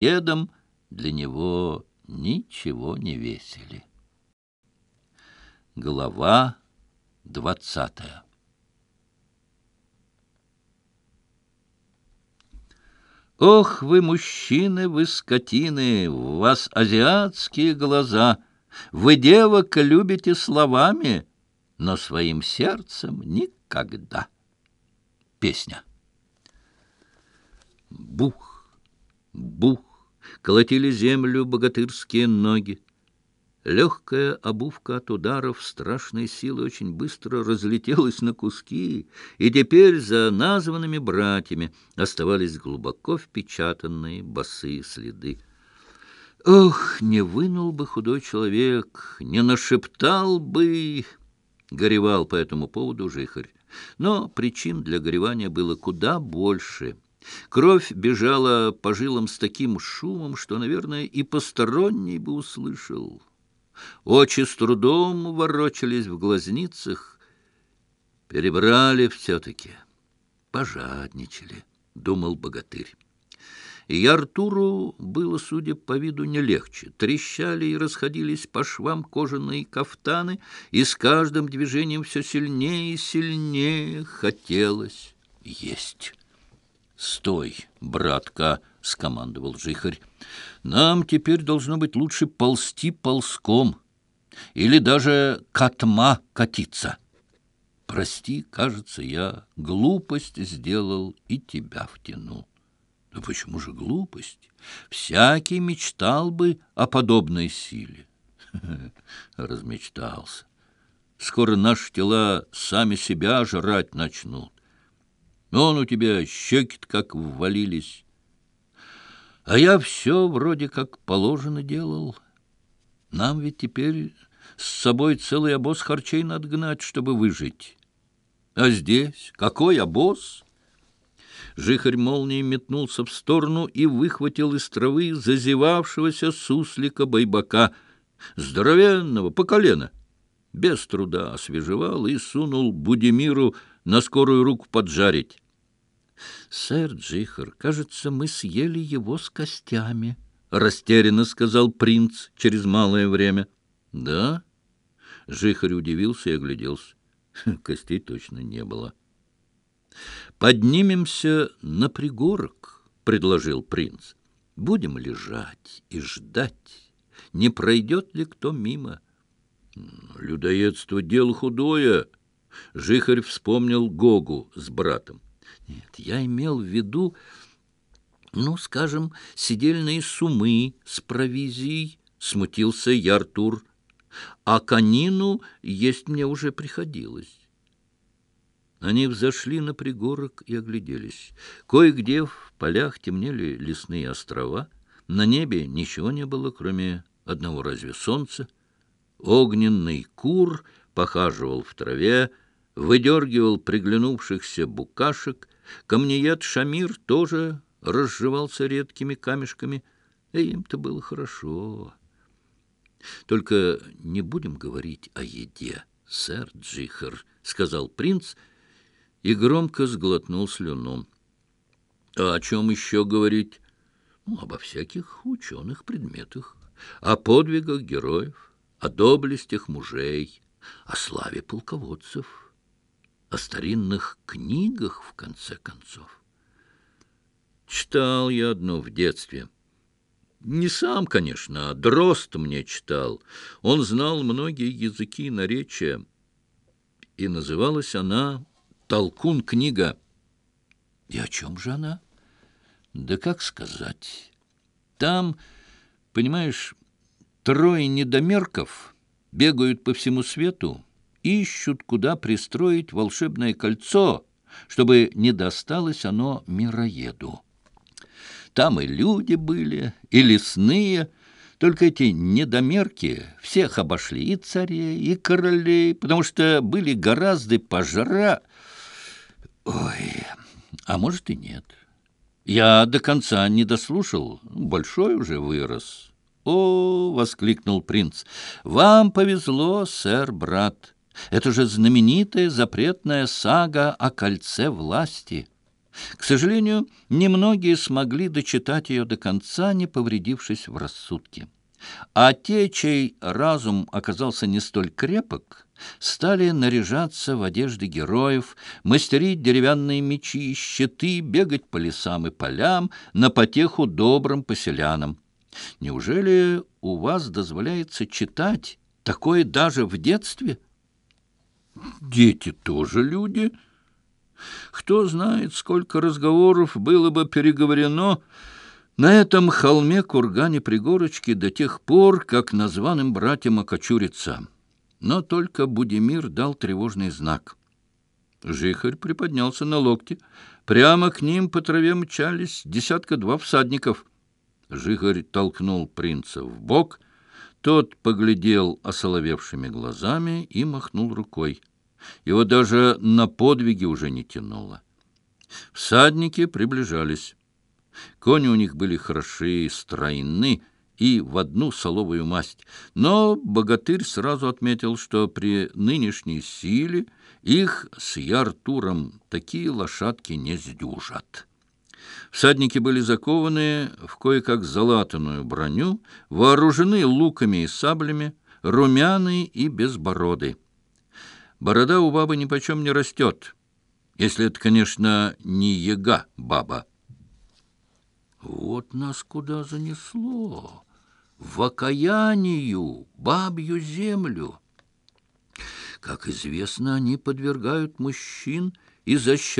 дедом для него ничего не весели. Глава двадцатая «Ох, вы, мужчины, вы скотины, у вас азиатские глаза! Вы девок любите словами, но своим сердцем никогда!» Песня. Бух, бух колотили землю богатырские ноги. Легкая обувка от ударов страшной силы очень быстро разлетелась на куски, и теперь за названными братьями оставались глубоко впечатанные босые следы. Ох, не вынул бы худой человек, не нашептал бы! Горевал по этому поводу жихарь. Но причин для горевания было куда больше — Кровь бежала по жилам с таким шумом, что, наверное, и посторонний бы услышал. Очи с трудом ворочались в глазницах. Перебрали все-таки, пожадничали, — думал богатырь. И Артуру было, судя по виду, не легче. Трещали и расходились по швам кожаные кафтаны, и с каждым движением все сильнее и сильнее хотелось есть. «Стой, братка!» — скомандовал жихарь. «Нам теперь должно быть лучше ползти ползком или даже котма катиться. Прости, кажется, я глупость сделал и тебя втянул». «Да почему же глупость? Всякий мечтал бы о подобной силе». Размечтался. «Скоро наши тела сами себя жрать начнут». Он у тебя щеки как ввалились. А я все вроде как положено делал. Нам ведь теперь с собой целый обоз харчей надо гнать, чтобы выжить. А здесь какой обоз? Жихарь молнией метнулся в сторону и выхватил из травы зазевавшегося суслика байбака, здоровенного, по колено. Без труда освежевал и сунул Будимиру на скорую руку поджарить. — Сэр Джихар, кажется, мы съели его с костями, — растерянно сказал принц через малое время. — Да? Жихарь удивился и огляделся. Костей точно не было. — Поднимемся на пригорок, — предложил принц. — Будем лежать и ждать, не пройдет ли кто мимо. — Людоедство — дело Жихарь вспомнил Гогу с братом. Нет, я имел в виду, ну, скажем, сидельные сумы с провизией, смутился Яртур. А конину есть мне уже приходилось. Они взошли на пригорок и огляделись. Кое-где в полях темнели лесные острова. На небе ничего не было, кроме одного разве солнца. Огненный кур похаживал в траве, выдергивал приглянувшихся букашек. Камниет Шамир тоже разжевался редкими камешками, и им-то было хорошо. «Только не будем говорить о еде, сэр Джихар», — сказал принц и громко сглотнул слюну. «А о чем еще говорить?» ну, «Обо всяких ученых предметах, о подвигах героев, о доблестях мужей». о славе полководцев — о старинных книгах, в конце концов. Читал я одну в детстве. Не сам, конечно, а Дрозд мне читал. Он знал многие языки и наречия. И называлась она «Толкун-книга». И о чем же она? Да как сказать? Там, понимаешь, трое недомерков бегают по всему свету, ищут, куда пристроить волшебное кольцо, чтобы не досталось оно мироеду. Там и люди были, и лесные, только эти недомерки всех обошли, и царей, и королей, потому что были гораздо пожара. Ой, а может и нет. Я до конца не дослушал, большой уже вырос». «О!» — воскликнул принц. «Вам повезло, сэр, брат. Это же знаменитая запретная сага о кольце власти». К сожалению, немногие смогли дочитать ее до конца, не повредившись в рассудке. А те, чей разум оказался не столь крепок, стали наряжаться в одежды героев, мастерить деревянные мечи и щиты, бегать по лесам и полям на потеху добрым поселянам. Неужели у вас дозволяется читать такое даже в детстве? Дети тоже люди. Кто знает, сколько разговоров было бы переговорено на этом холме-кургане Пригорочки до тех пор, как названным братьям окочурится. Но только Будимир дал тревожный знак. Жихарь приподнялся на локте. Прямо к ним по траве мчались десятка-два всадников — Жихарь толкнул принца в бок. Тот поглядел осоловевшими глазами и махнул рукой. Его даже на подвиги уже не тянуло. Всадники приближались. Кони у них были хороши, стройны и в одну соловую масть. Но богатырь сразу отметил, что при нынешней силе их с Яртуром такие лошадки не сдюжат. Всадники были закованы в кое-как залатанную броню, вооружены луками и саблями, румяные и безбороды. Борода у бабы нипочем не растет, если это, конечно, не яга баба. Вот нас куда занесло! В окаянию, бабью землю! Как известно, они подвергают мужчин изощренным.